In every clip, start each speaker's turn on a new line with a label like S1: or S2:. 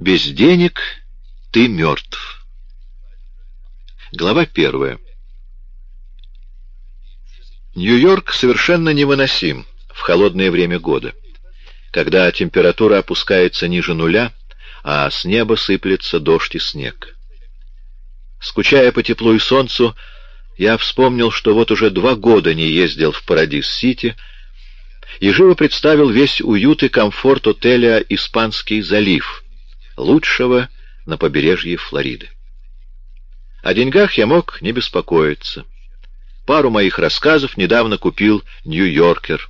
S1: Без денег ты мертв. Глава первая. Нью-Йорк совершенно невыносим в холодное время года, когда температура опускается ниже нуля, а с неба сыплется дождь и снег. Скучая по теплу и солнцу, я вспомнил, что вот уже два года не ездил в Парадис-Сити, и живо представил весь уют и комфорт отеля «Испанский залив», лучшего на побережье Флориды. О деньгах я мог не беспокоиться. Пару моих рассказов недавно купил «Нью-Йоркер»,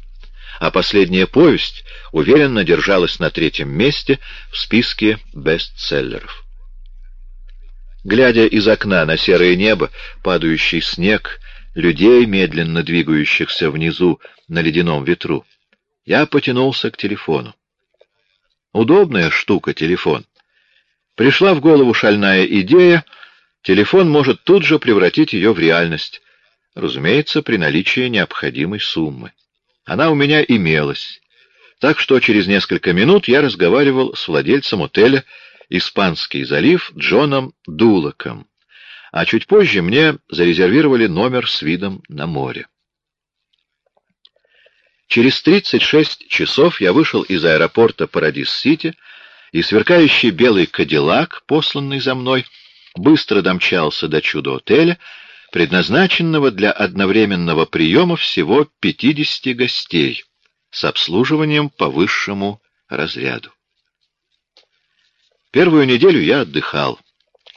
S1: а последняя повесть уверенно держалась на третьем месте в списке бестселлеров. Глядя из окна на серое небо, падающий снег, людей, медленно двигающихся внизу на ледяном ветру, я потянулся к телефону. Удобная штука телефон. Пришла в голову шальная идея, телефон может тут же превратить ее в реальность, разумеется, при наличии необходимой суммы. Она у меня имелась, так что через несколько минут я разговаривал с владельцем отеля «Испанский залив» Джоном Дулоком, а чуть позже мне зарезервировали номер с видом на море. Через 36 часов я вышел из аэропорта Парадис-Сити, и сверкающий белый кадиллак, посланный за мной, быстро домчался до чудо-отеля, предназначенного для одновременного приема всего 50 гостей с обслуживанием по высшему разряду. Первую неделю я отдыхал,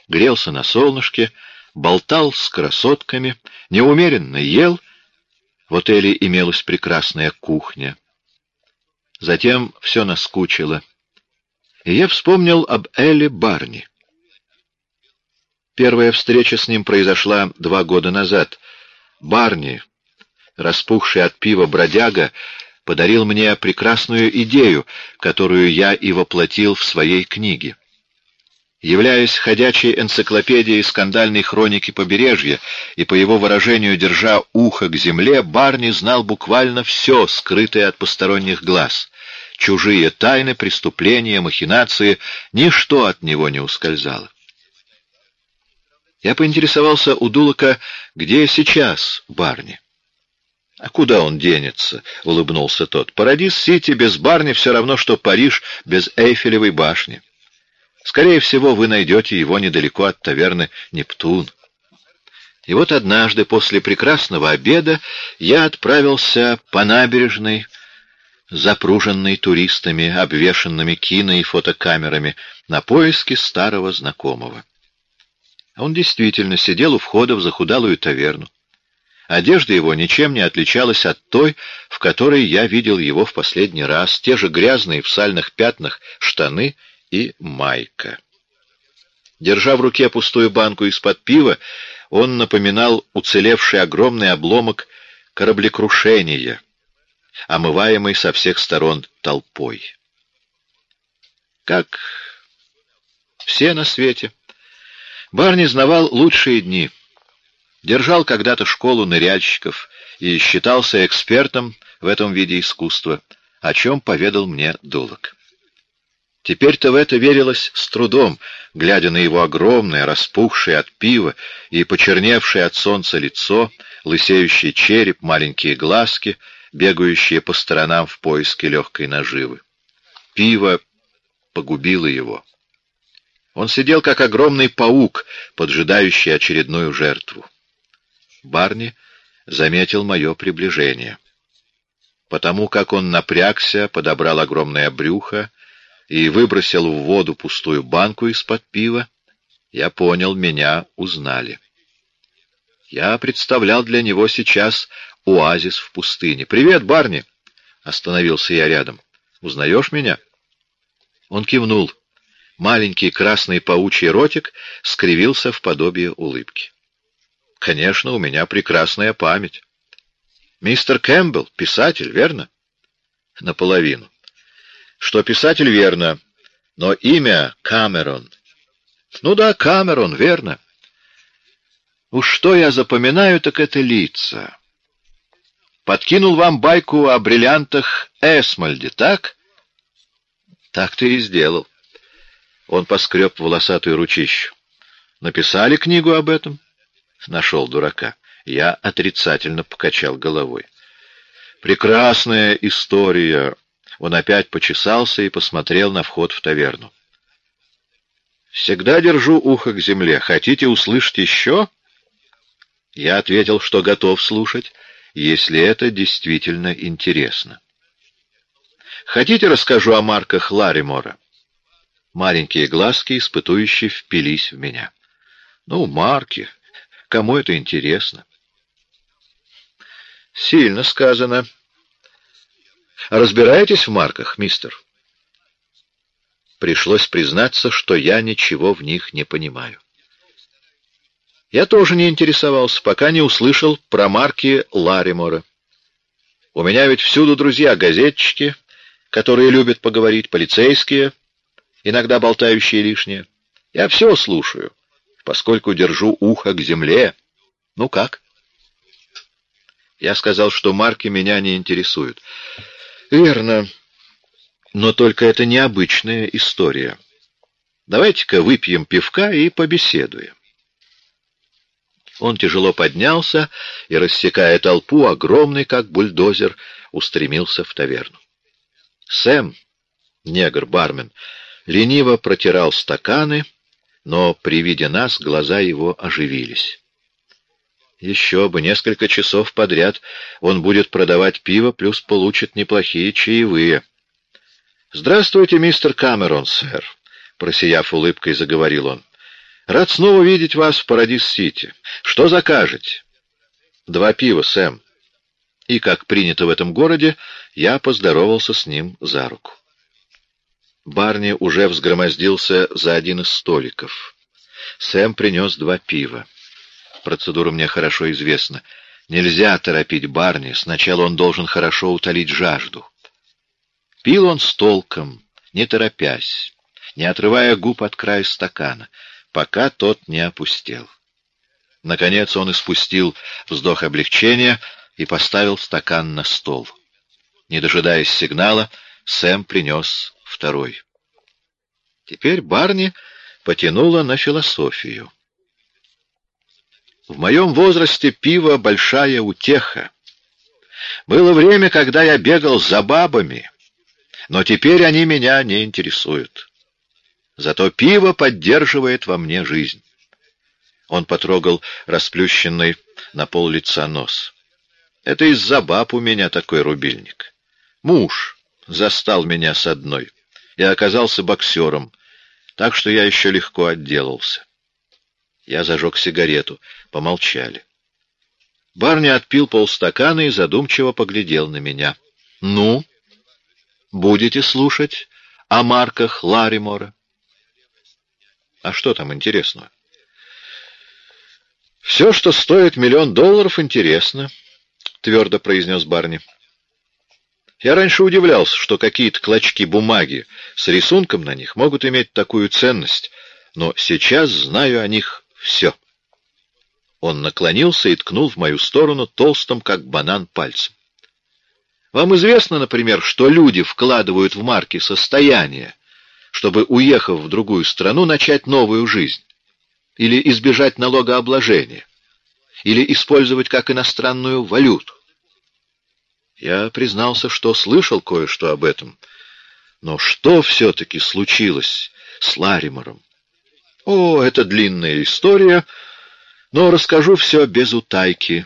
S1: грелся на солнышке, болтал с красотками, неумеренно ел — в отеле имелась прекрасная кухня. Затем все наскучило. И я вспомнил об Элли Барни. Первая встреча с ним произошла два года назад. Барни, распухший от пива бродяга, подарил мне прекрасную идею, которую я и воплотил в своей книге. Являясь ходячей энциклопедией скандальной хроники побережья и, по его выражению, держа ухо к земле, Барни знал буквально все, скрытое от посторонних глаз. Чужие тайны, преступления, махинации — ничто от него не ускользало. Я поинтересовался у Дулока, где сейчас Барни. «А куда он денется?» — улыбнулся тот. «Парадис-Сити без Барни все равно, что Париж без Эйфелевой башни». Скорее всего, вы найдете его недалеко от таверны «Нептун». И вот однажды после прекрасного обеда я отправился по набережной, запруженной туристами, обвешанными кино и фотокамерами, на поиски старого знакомого. Он действительно сидел у входа в захудалую таверну. Одежда его ничем не отличалась от той, в которой я видел его в последний раз, те же грязные в сальных пятнах штаны и майка. Держа в руке пустую банку из-под пива, он напоминал уцелевший огромный обломок кораблекрушения, омываемый со всех сторон толпой. Как все на свете, Барни знавал лучшие дни. Держал когда-то школу ныряльщиков и считался экспертом в этом виде искусства, о чем поведал мне Дулок. Теперь-то в это верилось с трудом, глядя на его огромное, распухшее от пива и почерневшее от солнца лицо, лысеющий череп, маленькие глазки, бегающие по сторонам в поиске легкой наживы. Пиво погубило его. Он сидел, как огромный паук, поджидающий очередную жертву. Барни заметил мое приближение. Потому как он напрягся, подобрал огромное брюхо, и выбросил в воду пустую банку из-под пива, я понял, меня узнали. Я представлял для него сейчас оазис в пустыне. «Привет, Барни!» — остановился я рядом. «Узнаешь меня?» Он кивнул. Маленький красный паучий ротик скривился в подобие улыбки. «Конечно, у меня прекрасная память. Мистер Кэмпбелл, писатель, верно?» «Наполовину что писатель верно, но имя Камерон. Ну да, Камерон, верно. Уж что я запоминаю, так это лица. Подкинул вам байку о бриллиантах Эсмальде, так? Так ты и сделал. Он поскреб волосатую ручищу. Написали книгу об этом? Нашел дурака. Я отрицательно покачал головой. Прекрасная история. Он опять почесался и посмотрел на вход в таверну. Всегда держу ухо к земле. Хотите услышать еще? Я ответил, что готов слушать, если это действительно интересно. Хотите, расскажу о марках Ларимора? Маленькие глазки, испытующие, впились в меня. Ну, марки. Кому это интересно? Сильно сказано. Разбираетесь в марках, мистер? Пришлось признаться, что я ничего в них не понимаю. Я тоже не интересовался, пока не услышал про марки Ларимора. У меня ведь всюду друзья, газетчики, которые любят поговорить, полицейские, иногда болтающие лишнее. Я все слушаю, поскольку держу ухо к земле. Ну как? Я сказал, что марки меня не интересуют. Верно. Но только это необычная история. Давайте-ка выпьем пивка и побеседуем. Он тяжело поднялся и, рассекая толпу, огромный, как бульдозер, устремился в таверну. Сэм, негр-бармен, лениво протирал стаканы, но при виде нас глаза его оживились. Еще бы, несколько часов подряд он будет продавать пиво, плюс получит неплохие чаевые. «Здравствуйте, мистер Камерон, сэр», — просияв улыбкой, заговорил он. «Рад снова видеть вас в Парадис-Сити. Что закажете?» «Два пива, Сэм». И, как принято в этом городе, я поздоровался с ним за руку. Барни уже взгромоздился за один из столиков. Сэм принес два пива. Процедура мне хорошо известна. Нельзя торопить Барни, сначала он должен хорошо утолить жажду. Пил он с толком, не торопясь, не отрывая губ от края стакана, пока тот не опустел. Наконец он испустил вздох облегчения и поставил стакан на стол. Не дожидаясь сигнала, Сэм принес второй. Теперь Барни потянуло на философию. В моем возрасте пиво — большая утеха. Было время, когда я бегал за бабами, но теперь они меня не интересуют. Зато пиво поддерживает во мне жизнь. Он потрогал расплющенный на пол лица нос. Это из-за баб у меня такой рубильник. Муж застал меня с одной и оказался боксером, так что я еще легко отделался. Я зажег сигарету. Помолчали. Барни отпил полстакана и задумчиво поглядел на меня. «Ну?» Будете слушать о марках Ларимора? А что там интересного? Все, что стоит миллион долларов, интересно, твердо произнес Барни. Я раньше удивлялся, что какие-то клочки бумаги с рисунком на них могут иметь такую ценность, но сейчас знаю о них все. Он наклонился и ткнул в мою сторону толстым, как банан, пальцем. Вам известно, например, что люди вкладывают в марки состояние, чтобы, уехав в другую страну, начать новую жизнь? Или избежать налогообложения? Или использовать как иностранную валюту? Я признался, что слышал кое-что об этом. Но что все-таки случилось с Ларимором? О, это длинная история, но расскажу все без утайки.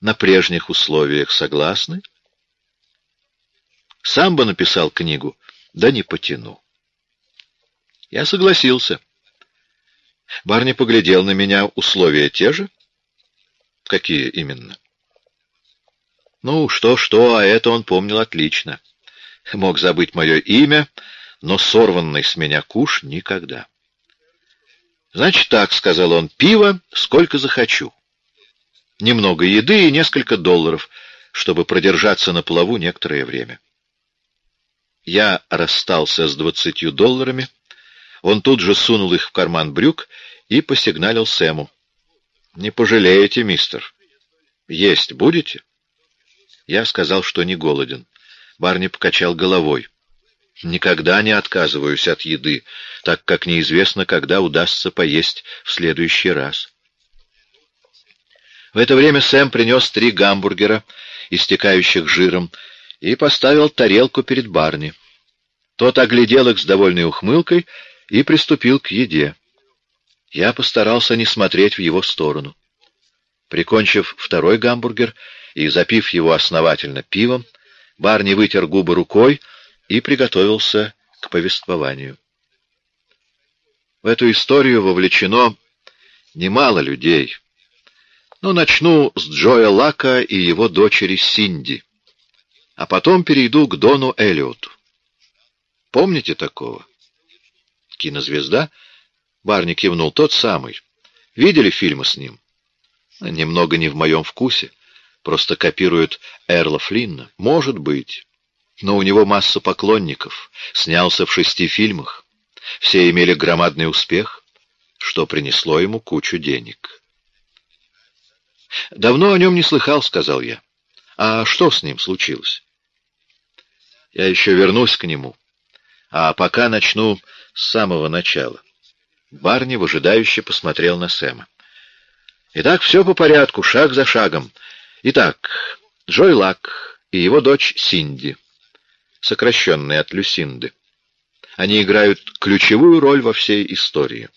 S1: На прежних условиях согласны? Сам бы написал книгу, да не потяну. Я согласился. Барни поглядел на меня. Условия те же? Какие именно? Ну, что-что, а это он помнил отлично. Мог забыть мое имя, но сорванный с меня куш никогда. «Значит так», — сказал он, — «пиво сколько захочу. Немного еды и несколько долларов, чтобы продержаться на плаву некоторое время». Я расстался с двадцатью долларами. Он тут же сунул их в карман брюк и посигналил Сэму. «Не пожалеете, мистер. Есть будете?» Я сказал, что не голоден. Барни покачал головой. Никогда не отказываюсь от еды, так как неизвестно, когда удастся поесть в следующий раз. В это время Сэм принес три гамбургера, истекающих жиром, и поставил тарелку перед Барни. Тот оглядел их с довольной ухмылкой и приступил к еде. Я постарался не смотреть в его сторону. Прикончив второй гамбургер и запив его основательно пивом, Барни вытер губы рукой и приготовился к повествованию. В эту историю вовлечено немало людей. Но начну с Джоя Лака и его дочери Синди, а потом перейду к Дону Эллиоту. Помните такого? Кинозвезда? Барни кивнул. Тот самый. Видели фильмы с ним? Немного не в моем вкусе. Просто копируют Эрла Флинна. Может быть. Но у него масса поклонников. Снялся в шести фильмах. Все имели громадный успех, что принесло ему кучу денег. «Давно о нем не слыхал», — сказал я. «А что с ним случилось?» «Я еще вернусь к нему. А пока начну с самого начала». Барни выжидающе посмотрел на Сэма. «Итак, все по порядку, шаг за шагом. Итак, Джой Лак и его дочь Синди, сокращенные от Люсинды. Они играют ключевую роль во всей истории.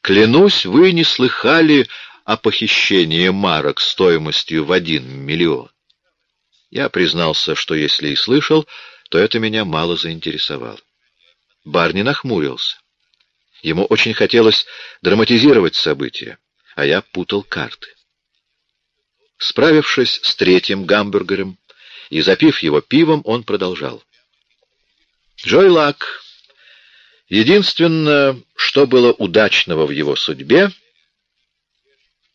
S1: Клянусь, вы не слыхали о похищении марок стоимостью в один миллион. Я признался, что если и слышал, то это меня мало заинтересовало. Барни нахмурился. Ему очень хотелось драматизировать события, а я путал карты. Справившись с третьим гамбургером и запив его пивом, он продолжал. Джой Лак. Единственное, что было удачного в его судьбе,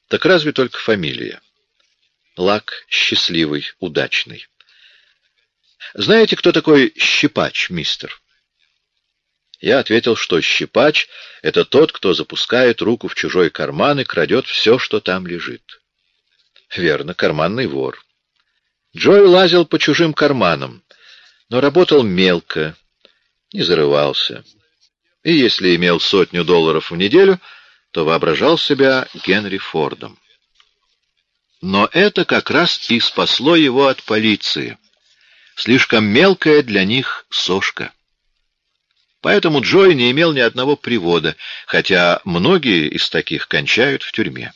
S1: так разве только фамилия. Лак счастливый, удачный. Знаете, кто такой Щипач, мистер? Я ответил, что щипач — это тот, кто запускает руку в чужой карман и крадет все, что там лежит. Верно, карманный вор. Джой лазил по чужим карманам, но работал мелко, не зарывался. И если имел сотню долларов в неделю, то воображал себя Генри Фордом. Но это как раз и спасло его от полиции. Слишком мелкая для них сошка. Поэтому Джой не имел ни одного привода, хотя многие из таких кончают в тюрьме.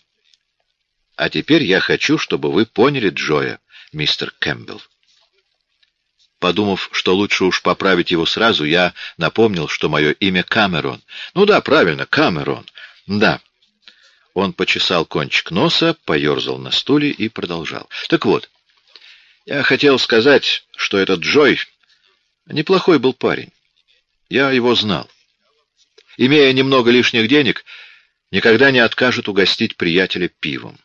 S1: А теперь я хочу, чтобы вы поняли Джоя, мистер Кэмпбелл. Подумав, что лучше уж поправить его сразу, я напомнил, что мое имя Камерон. Ну да, правильно, Камерон. Да. Он почесал кончик носа, поерзал на стуле и продолжал. Так вот, я хотел сказать, что этот Джой неплохой был парень. Я его знал. Имея немного лишних денег, никогда не откажет угостить приятеля пивом.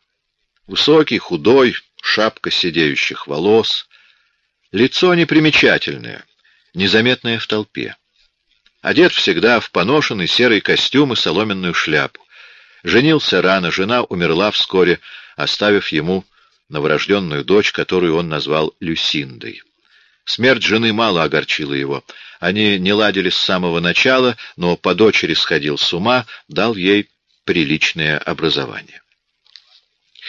S1: Высокий, худой, шапка сидеющих волос, лицо непримечательное, незаметное в толпе. Одет всегда в поношенный серый костюм и соломенную шляпу. Женился рано, жена умерла вскоре, оставив ему новорожденную дочь, которую он назвал Люсиндой. Смерть жены мало огорчила его. Они не ладили с самого начала, но по дочери сходил с ума, дал ей приличное образование.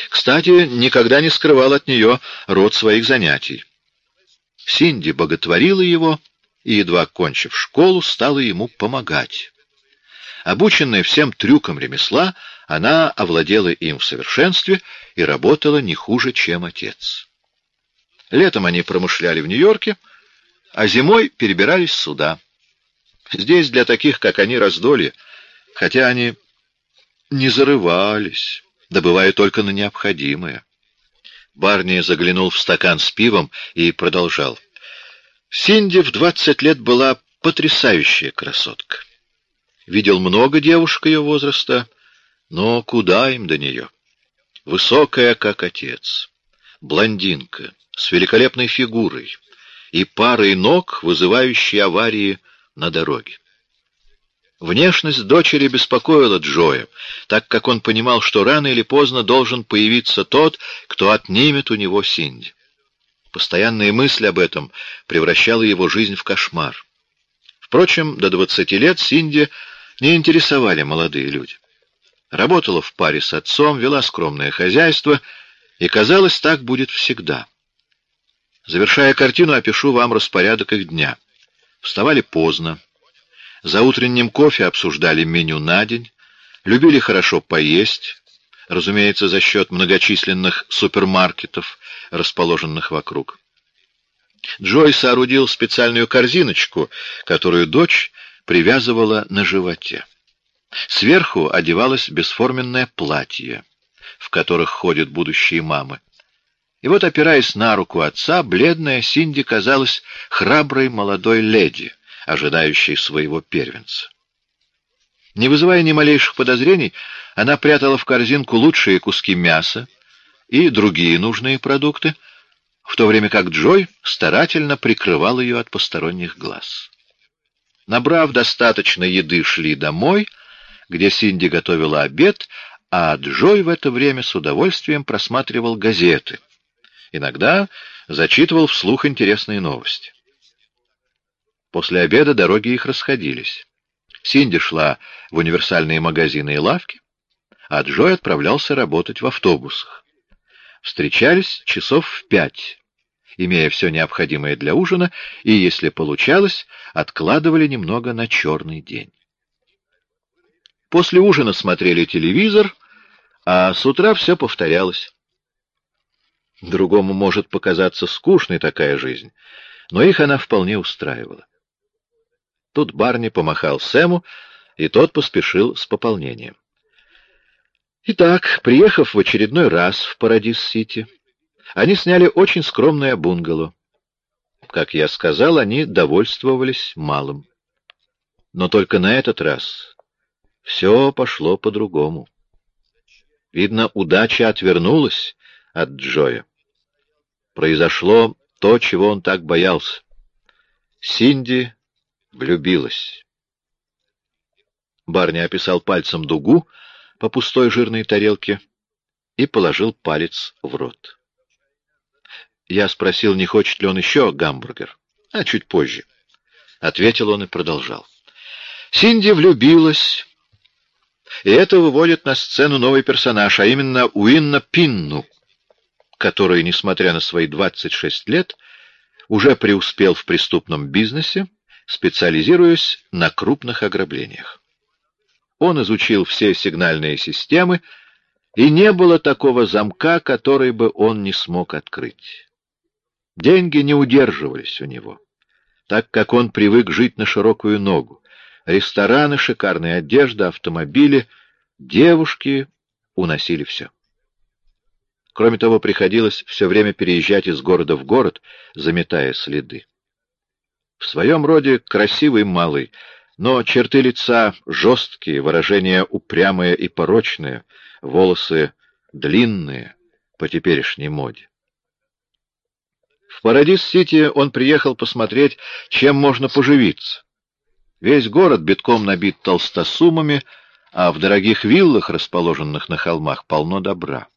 S1: Кстати, никогда не скрывал от нее род своих занятий. Синди боготворила его и, едва кончив школу, стала ему помогать. Обученная всем трюкам ремесла, она овладела им в совершенстве и работала не хуже, чем отец. Летом они промышляли в Нью-Йорке, а зимой перебирались сюда. Здесь для таких, как они, раздолье, хотя они не зарывались, добывая только на необходимое. Барни заглянул в стакан с пивом и продолжал. Синди в двадцать лет была потрясающая красотка. Видел много девушек ее возраста, но куда им до нее? Высокая, как отец, блондинка, с великолепной фигурой и парой ног, вызывающей аварии на дороге. Внешность дочери беспокоила Джоя, так как он понимал, что рано или поздно должен появиться тот, кто отнимет у него Синди. Постоянная мысль об этом превращала его жизнь в кошмар. Впрочем, до двадцати лет Синди не интересовали молодые люди. Работала в паре с отцом, вела скромное хозяйство, и, казалось, так будет всегда. Завершая картину, опишу вам распорядок их дня. Вставали поздно. За утренним кофе обсуждали меню на день, любили хорошо поесть, разумеется, за счет многочисленных супермаркетов, расположенных вокруг. Джой соорудил специальную корзиночку, которую дочь привязывала на животе. Сверху одевалось бесформенное платье, в которых ходят будущие мамы. И вот, опираясь на руку отца, бледная Синди казалась храброй молодой леди, ожидающей своего первенца. Не вызывая ни малейших подозрений, она прятала в корзинку лучшие куски мяса и другие нужные продукты, в то время как Джой старательно прикрывал ее от посторонних глаз. Набрав достаточно еды, шли домой, где Синди готовила обед, а Джой в это время с удовольствием просматривал газеты. Иногда зачитывал вслух интересные новости. После обеда дороги их расходились. Синди шла в универсальные магазины и лавки, а Джой отправлялся работать в автобусах. Встречались часов в пять, имея все необходимое для ужина, и, если получалось, откладывали немного на черный день. После ужина смотрели телевизор, а с утра все повторялось. Другому может показаться скучной такая жизнь, но их она вполне устраивала. Тут Барни помахал Сэму, и тот поспешил с пополнением. Итак, приехав в очередной раз в Парадис-Сити, они сняли очень скромное бунгало. Как я сказал, они довольствовались малым. Но только на этот раз все пошло по-другому. Видно, удача отвернулась от Джоя. Произошло то, чего он так боялся. Синди влюбилась. Барни описал пальцем дугу по пустой жирной тарелке и положил палец в рот. Я спросил, не хочет ли он еще гамбургер. А чуть позже. Ответил он и продолжал. Синди влюбилась, и это выводит на сцену новый персонаж, а именно Уинна Пинну, который, несмотря на свои 26 лет, уже преуспел в преступном бизнесе, специализируясь на крупных ограблениях. Он изучил все сигнальные системы, и не было такого замка, который бы он не смог открыть. Деньги не удерживались у него, так как он привык жить на широкую ногу. Рестораны, шикарная одежда, автомобили, девушки уносили все. Кроме того, приходилось все время переезжать из города в город, заметая следы. В своем роде красивый малый, но черты лица жесткие, выражения упрямые и порочные, волосы длинные, по теперешней моде. В Парадис-Сити он приехал посмотреть, чем можно поживиться. Весь город битком набит толстосумами, а в дорогих виллах, расположенных на холмах, полно добра.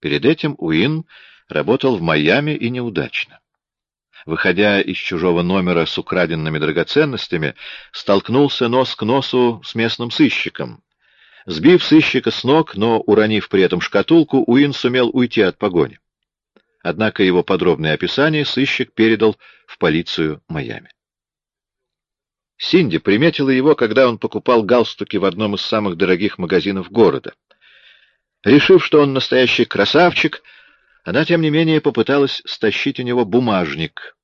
S1: Перед этим Уин работал в Майами и неудачно выходя из чужого номера с украденными драгоценностями, столкнулся нос к носу с местным сыщиком. Сбив сыщика с ног, но уронив при этом шкатулку, Уин сумел уйти от погони. Однако его подробное описание сыщик передал в полицию Майами. Синди приметила его, когда он покупал галстуки в одном из самых дорогих магазинов города. Решив, что он настоящий красавчик, она, тем не менее, попыталась стащить у него бумажник.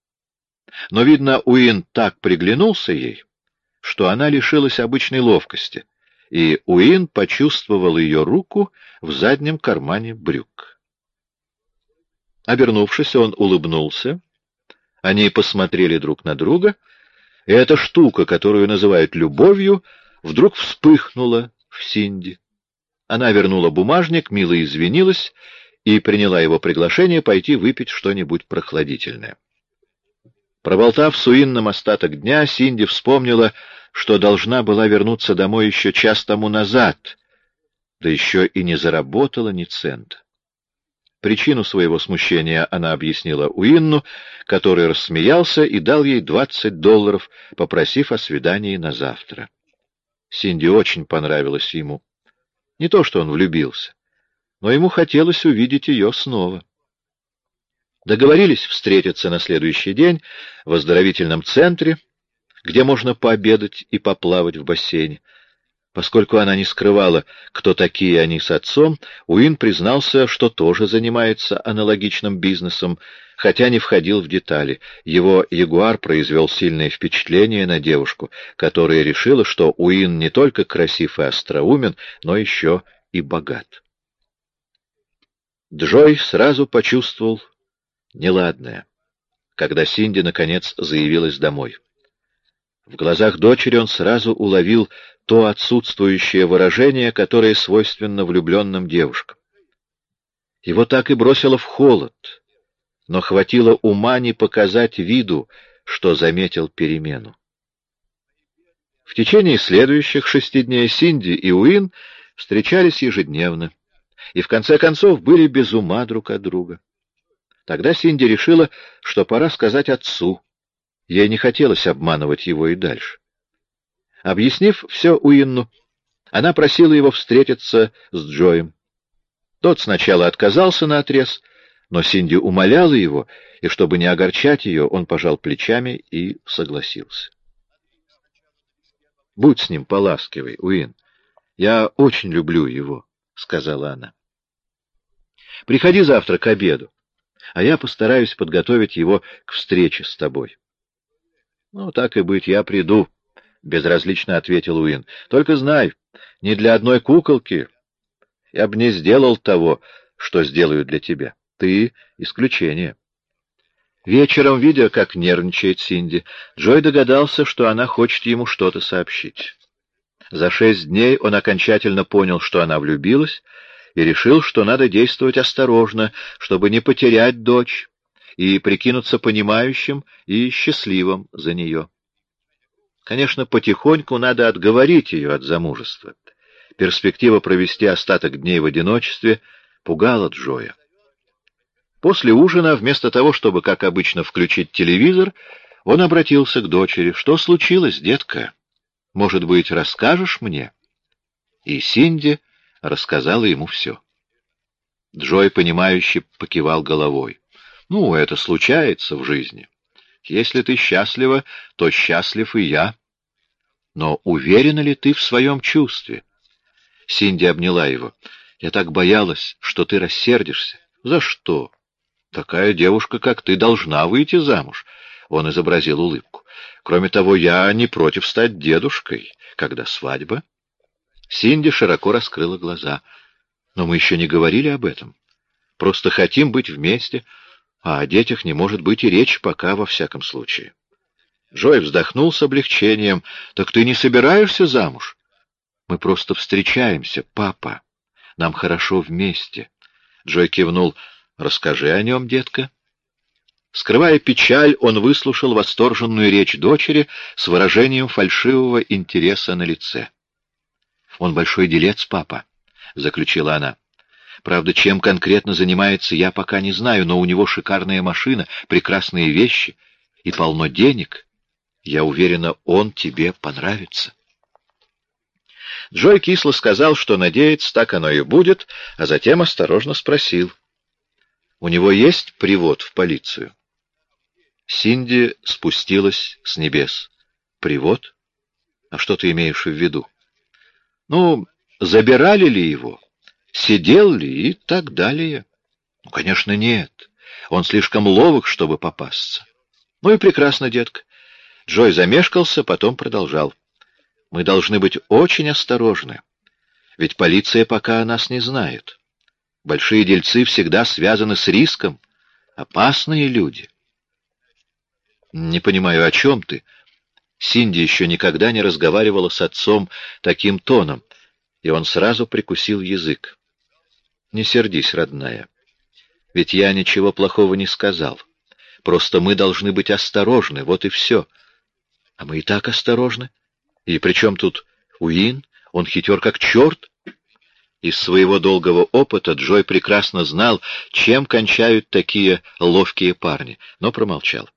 S1: Но, видно, Уин так приглянулся ей, что она лишилась обычной ловкости, и Уин почувствовал ее руку в заднем кармане брюк. Обернувшись, он улыбнулся. Они посмотрели друг на друга, и эта штука, которую называют любовью, вдруг вспыхнула в Синди. Она вернула бумажник, мило извинилась и приняла его приглашение пойти выпить что-нибудь прохладительное. Проболтав с Уинном остаток дня, Синди вспомнила, что должна была вернуться домой еще час тому назад, да еще и не заработала ни цента. Причину своего смущения она объяснила Уинну, который рассмеялся и дал ей двадцать долларов, попросив о свидании на завтра. Синди очень понравилась ему. Не то, что он влюбился, но ему хотелось увидеть ее снова. Договорились встретиться на следующий день в оздоровительном центре, где можно пообедать и поплавать в бассейне. Поскольку она не скрывала, кто такие они с отцом, Уин признался, что тоже занимается аналогичным бизнесом, хотя не входил в детали. Его ягуар произвел сильное впечатление на девушку, которая решила, что Уин не только красив и остроумен, но еще и богат. Джой сразу почувствовал неладное, когда Синди, наконец, заявилась домой. В глазах дочери он сразу уловил то отсутствующее выражение, которое свойственно влюбленным девушкам. Его так и бросило в холод, но хватило ума не показать виду, что заметил перемену. В течение следующих шести дней Синди и Уин встречались ежедневно и в конце концов были без ума друг от друга. Тогда Синди решила, что пора сказать отцу. Ей не хотелось обманывать его и дальше. Объяснив все Уинну, она просила его встретиться с Джоем. Тот сначала отказался на отрез, но Синди умоляла его, и чтобы не огорчать ее, он пожал плечами и согласился. «Будь с ним поласкивай, Уин. Я очень люблю его», — сказала она. «Приходи завтра к обеду а я постараюсь подготовить его к встрече с тобой. — Ну, так и быть, я приду, — безразлично ответил Уин. — Только знай, не для одной куколки. Я бы не сделал того, что сделаю для тебя. Ты — исключение. Вечером, видя, как нервничает Синди, Джой догадался, что она хочет ему что-то сообщить. За шесть дней он окончательно понял, что она влюбилась, и решил, что надо действовать осторожно, чтобы не потерять дочь и прикинуться понимающим и счастливым за нее. Конечно, потихоньку надо отговорить ее от замужества. Перспектива провести остаток дней в одиночестве пугала Джоя. После ужина, вместо того, чтобы, как обычно, включить телевизор, он обратился к дочери. «Что случилось, детка? Может быть, расскажешь мне?» И Синди рассказала ему все. Джой, понимающе покивал головой. «Ну, это случается в жизни. Если ты счастлива, то счастлив и я. Но уверена ли ты в своем чувстве?» Синди обняла его. «Я так боялась, что ты рассердишься. За что? Такая девушка, как ты, должна выйти замуж». Он изобразил улыбку. «Кроме того, я не против стать дедушкой. Когда свадьба?» Синди широко раскрыла глаза. «Но мы еще не говорили об этом. Просто хотим быть вместе, а о детях не может быть и речь пока, во всяком случае». Джой вздохнул с облегчением. «Так ты не собираешься замуж?» «Мы просто встречаемся, папа. Нам хорошо вместе». Джой кивнул. «Расскажи о нем, детка». Скрывая печаль, он выслушал восторженную речь дочери с выражением фальшивого интереса на лице. Он большой делец, папа, — заключила она. Правда, чем конкретно занимается, я пока не знаю, но у него шикарная машина, прекрасные вещи и полно денег. Я уверена, он тебе понравится. Джой кисло сказал, что надеется, так оно и будет, а затем осторожно спросил. «У него есть привод в полицию?» Синди спустилась с небес. «Привод? А что ты имеешь в виду?» Ну, забирали ли его? Сидел ли и так далее? Ну, конечно, нет. Он слишком ловок, чтобы попасться. Ну и прекрасно, детка. Джой замешкался, потом продолжал. Мы должны быть очень осторожны. Ведь полиция пока о нас не знает. Большие дельцы всегда связаны с риском. Опасные люди. Не понимаю, о чем ты? — Синди еще никогда не разговаривала с отцом таким тоном, и он сразу прикусил язык. «Не сердись, родная, ведь я ничего плохого не сказал. Просто мы должны быть осторожны, вот и все. А мы и так осторожны. И при чем тут Уин? Он хитер как черт. Из своего долгого опыта Джой прекрасно знал, чем кончают такие ловкие парни, но промолчал.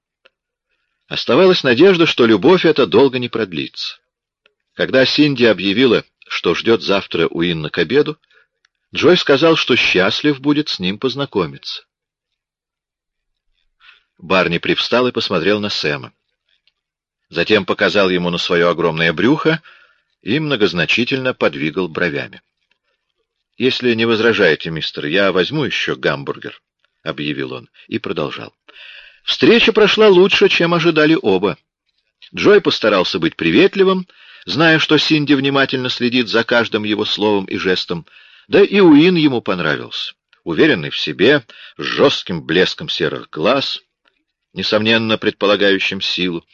S1: Оставалась надежда, что любовь эта долго не продлится. Когда Синди объявила, что ждет завтра Уинна к обеду, Джой сказал, что счастлив будет с ним познакомиться. Барни привстал и посмотрел на Сэма. Затем показал ему на свое огромное брюхо и многозначительно подвигал бровями. — Если не возражаете, мистер, я возьму еще гамбургер, — объявил он и продолжал. Встреча прошла лучше, чем ожидали оба. Джой постарался быть приветливым, зная, что Синди внимательно следит за каждым его словом и жестом, да и Уин ему понравился. Уверенный в себе, с жестким блеском серых глаз, несомненно предполагающим силу,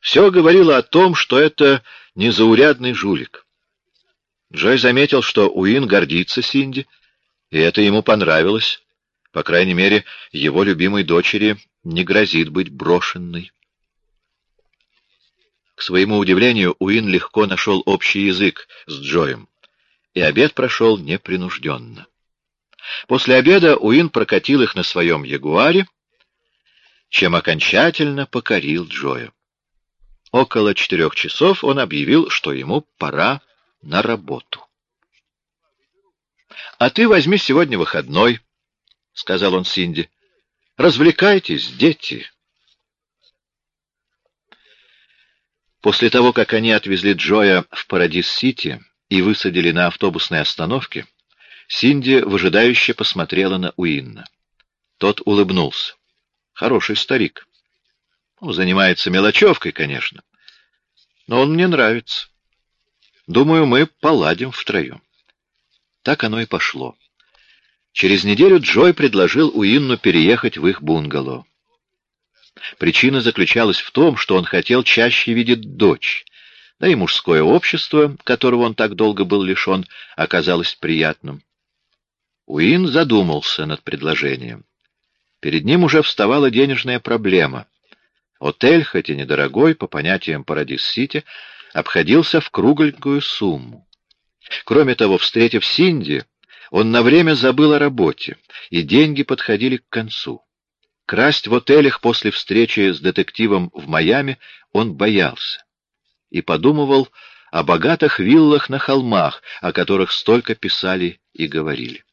S1: все говорило о том, что это незаурядный жулик. Джой заметил, что Уин гордится Синди, и это ему понравилось. По крайней мере, его любимой дочери не грозит быть брошенной. К своему удивлению, Уин легко нашел общий язык с Джоем, и обед прошел непринужденно. После обеда Уин прокатил их на своем ягуаре, чем окончательно покорил Джоя. Около четырех часов он объявил, что ему пора на работу. — А ты возьми сегодня выходной, — сказал он Синди. — Развлекайтесь, дети. После того, как они отвезли Джоя в Парадис-Сити и высадили на автобусной остановке, Синди выжидающе посмотрела на Уинна. Тот улыбнулся. Хороший старик. Ну, занимается мелочевкой, конечно. Но он мне нравится. Думаю, мы поладим втроем. Так оно и пошло. Через неделю Джой предложил Уинну переехать в их бунгало. Причина заключалась в том, что он хотел чаще видеть дочь, да и мужское общество, которого он так долго был лишен, оказалось приятным. Уин задумался над предложением. Перед ним уже вставала денежная проблема. Отель, хоть и недорогой, по понятиям Парадис-Сити, обходился в кругленькую сумму. Кроме того, встретив Синди, он на время забыл о работе, и деньги подходили к концу. Красть в отелях после встречи с детективом в Майами он боялся и подумывал о богатых виллах на холмах, о которых столько писали и говорили.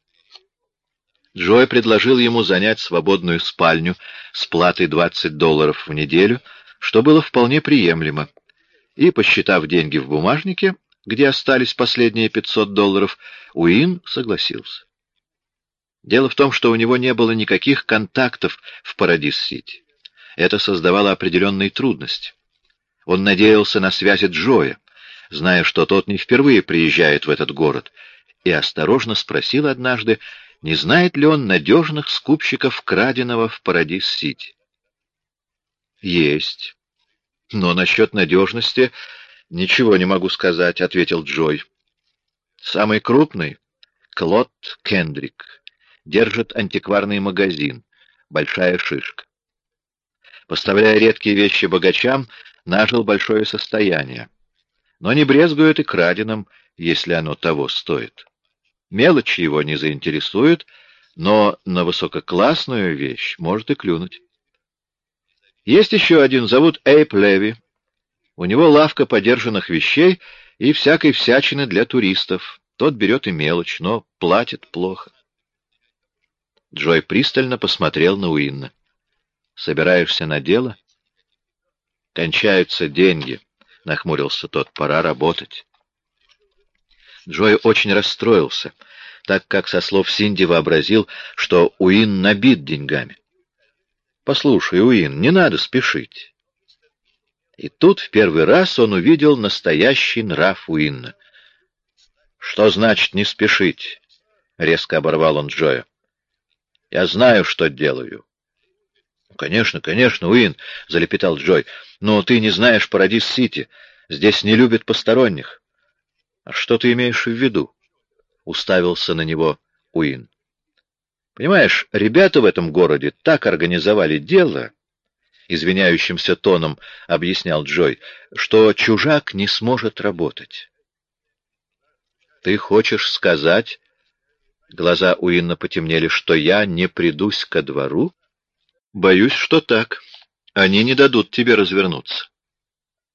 S1: Джой предложил ему занять свободную спальню с платой 20 долларов в неделю, что было вполне приемлемо, и, посчитав деньги в бумажнике, где остались последние 500 долларов, Уин согласился. Дело в том, что у него не было никаких контактов в Парадис-Сити. Это создавало определенные трудности. Он надеялся на связи Джоя, зная, что тот не впервые приезжает в этот город, и осторожно спросил однажды, не знает ли он надежных скупщиков краденого в Парадис-Сити. «Есть. Но насчет надежности ничего не могу сказать», — ответил Джой. «Самый крупный — Клод Кендрик. Держит антикварный магазин. Большая шишка. Поставляя редкие вещи богачам, нажил большое состояние. Но не брезгует и краденым, если оно того стоит. Мелочи его не заинтересуют, но на высококлассную вещь может и клюнуть. Есть еще один, зовут Эйп Леви. У него лавка подержанных вещей и всякой всячины для туристов. Тот берет и мелочь, но платит плохо. Джой пристально посмотрел на Уинна. «Собираешься на дело?» «Кончаются деньги», — нахмурился тот. «Пора работать». Джой очень расстроился, так как со слов Синди вообразил, что Уин набит деньгами. «Послушай, Уин, не надо спешить». И тут в первый раз он увидел настоящий нрав Уинна. «Что значит не спешить?» — резко оборвал он Джоя. «Я знаю, что делаю». «Конечно, конечно, Уин», — залепетал Джой, — «но ты не знаешь Парадис-Сити. Здесь не любят посторонних». «А что ты имеешь в виду?» — уставился на него Уин. «Понимаешь, ребята в этом городе так организовали дело...» Извиняющимся тоном объяснял Джой, что чужак не сможет работать. «Ты хочешь сказать, Глаза Уинна потемнели. «Что я не придусь ко двору?» «Боюсь, что так. Они не дадут тебе развернуться».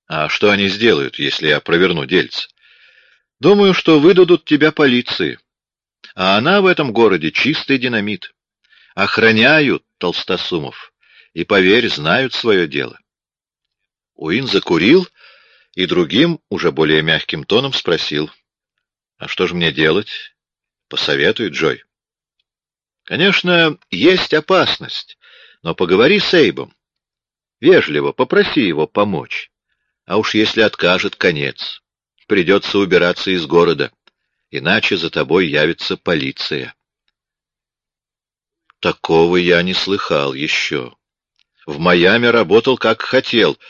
S1: «А что они сделают, если я проверну дельце?» «Думаю, что выдадут тебя полиции. А она в этом городе чистый динамит. Охраняют толстосумов. И, поверь, знают свое дело». Уин закурил и другим, уже более мягким тоном спросил. «А что же мне делать? Посоветуй, Джой». «Конечно, есть опасность, но поговори с Эйбом. Вежливо попроси его помочь. А уж если откажет, конец. Придется убираться из города, иначе за тобой явится полиция». Такого я не слыхал еще. В Майами работал как хотел —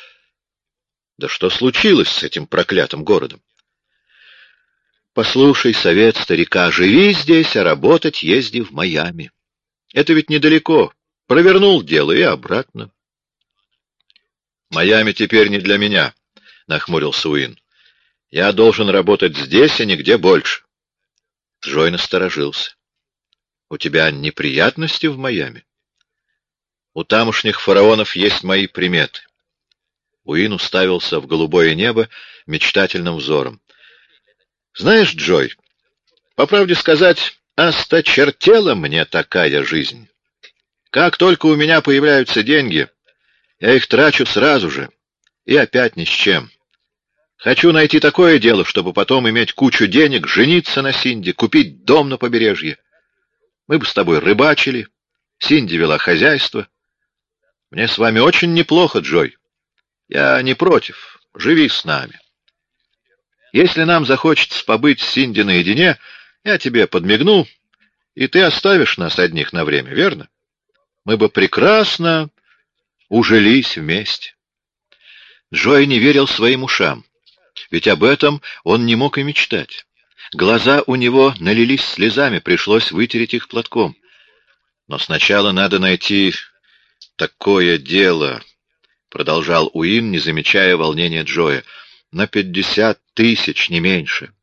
S1: да что случилось с этим проклятым городом? Послушай совет старика, живи здесь, а работать езди в Майами. Это ведь недалеко. Провернул дело и обратно. Майами теперь не для меня, — нахмурился Уин. Я должен работать здесь, а нигде больше. Джой насторожился. У тебя неприятности в Майами? У тамошних фараонов есть мои приметы. Уин уставился в голубое небо мечтательным взором. «Знаешь, Джой, по правде сказать, осточертела мне такая жизнь. Как только у меня появляются деньги, я их трачу сразу же, и опять ни с чем. Хочу найти такое дело, чтобы потом иметь кучу денег, жениться на Синди, купить дом на побережье. Мы бы с тобой рыбачили, Синди вела хозяйство. Мне с вами очень неплохо, Джой. Я не против. Живи с нами. Если нам захочется побыть с Синди наедине, я тебе подмигну, и ты оставишь нас одних на время, верно? Мы бы прекрасно ужились вместе. Джой не верил своим ушам, ведь об этом он не мог и мечтать. Глаза у него налились слезами, пришлось вытереть их платком. Но сначала надо найти такое дело, продолжал Уин, не замечая волнения Джоя. «На пятьдесят тысяч, не меньше».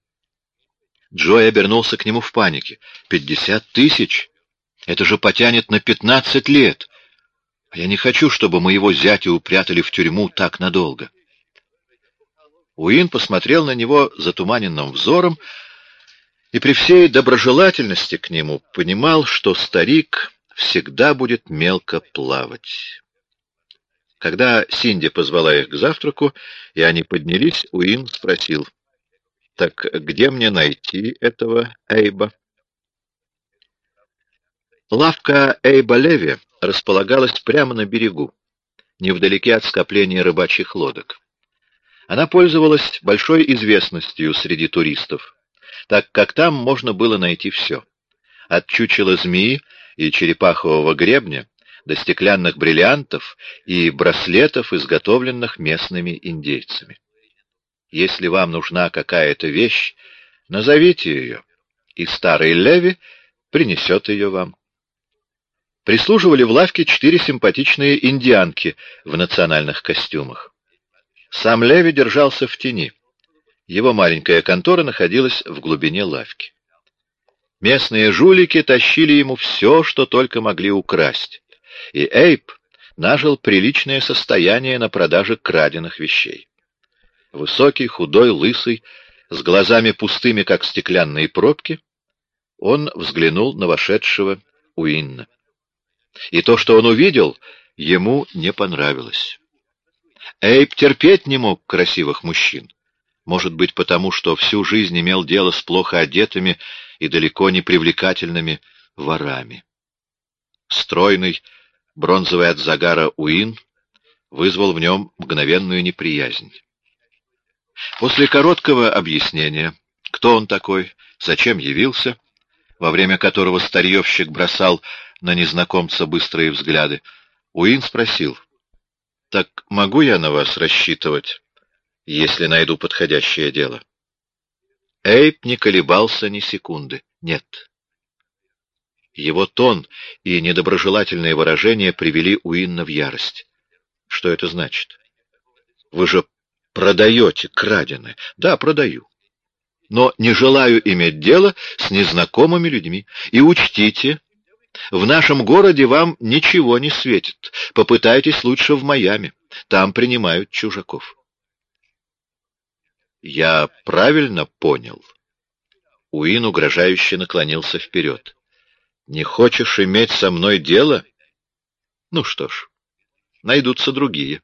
S1: Джой обернулся к нему в панике. «Пятьдесят тысяч? Это же потянет на пятнадцать лет! А я не хочу, чтобы моего зятя упрятали в тюрьму так надолго». Уин посмотрел на него затуманенным взором и при всей доброжелательности к нему понимал, что старик всегда будет мелко плавать. Когда Синди позвала их к завтраку, и они поднялись, Уин спросил, «Так где мне найти этого Эйба?» Лавка Эйба Леви располагалась прямо на берегу, невдалеке от скопления рыбачьих лодок. Она пользовалась большой известностью среди туристов, так как там можно было найти все. От чучела змеи и черепахового гребня до стеклянных бриллиантов и браслетов, изготовленных местными индейцами. Если вам нужна какая-то вещь, назовите ее, и старый Леви принесет ее вам. Прислуживали в лавке четыре симпатичные индианки в национальных костюмах. Сам Леви держался в тени. Его маленькая контора находилась в глубине лавки. Местные жулики тащили ему все, что только могли украсть и Эйп нажил приличное состояние на продаже краденных вещей. Высокий, худой, лысый, с глазами пустыми, как стеклянные пробки, он взглянул на вошедшего Уинна. И то, что он увидел, ему не понравилось. Эйп терпеть не мог красивых мужчин. Может быть, потому что всю жизнь имел дело с плохо одетыми и далеко не привлекательными ворами. Стройный, бронзовый от загара Уин вызвал в нем мгновенную неприязнь. После короткого объяснения, кто он такой, зачем явился, во время которого старьевщик бросал на незнакомца быстрые взгляды, Уин спросил, «Так могу я на вас рассчитывать, если найду подходящее дело?» Эйп не колебался ни секунды. «Нет». Его тон и недоброжелательные выражения привели Уинна в ярость. Что это значит? Вы же продаете краденое. Да, продаю. но не желаю иметь дело с незнакомыми людьми. И учтите, в нашем городе вам ничего не светит. Попытайтесь лучше в Майами. Там принимают чужаков. Я правильно понял? Уин угрожающе наклонился вперед. Не хочешь иметь со мной дело? Ну что ж, найдутся другие.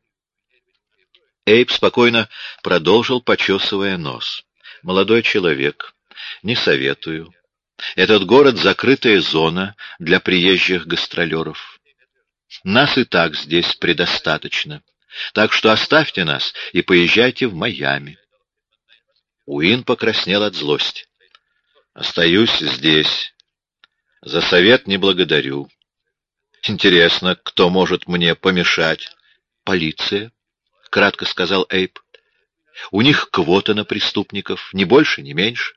S1: Эйб спокойно продолжил, почесывая нос. Молодой человек, не советую. Этот город — закрытая зона для приезжих гастролеров. Нас и так здесь предостаточно. Так что оставьте нас и поезжайте в Майами. Уин покраснел от злости. Остаюсь здесь. За совет не благодарю. Интересно, кто может мне помешать? Полиция, — кратко сказал Эйп. У них квота на преступников, ни больше, ни меньше.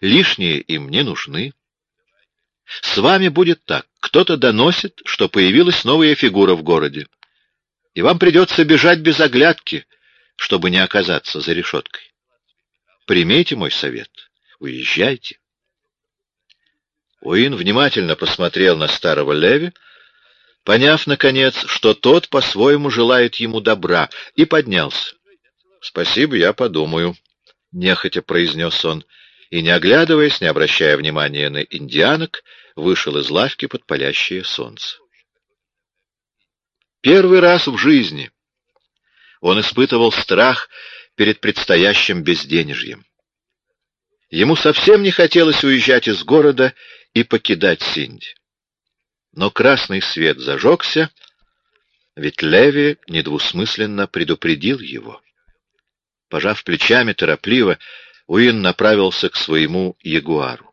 S1: Лишние им не нужны. С вами будет так. Кто-то доносит, что появилась новая фигура в городе. И вам придется бежать без оглядки, чтобы не оказаться за решеткой. Примите мой совет. Уезжайте. Уин внимательно посмотрел на старого Леви, поняв, наконец, что тот по-своему желает ему добра, и поднялся. — Спасибо, я подумаю, — нехотя произнес он, и, не оглядываясь, не обращая внимания на индианок, вышел из лавки под палящее солнце. Первый раз в жизни он испытывал страх перед предстоящим безденежьем. Ему совсем не хотелось уезжать из города и покидать Синди. Но красный свет зажегся, ведь Леви недвусмысленно предупредил его. Пожав плечами торопливо, Уин направился к своему ягуару.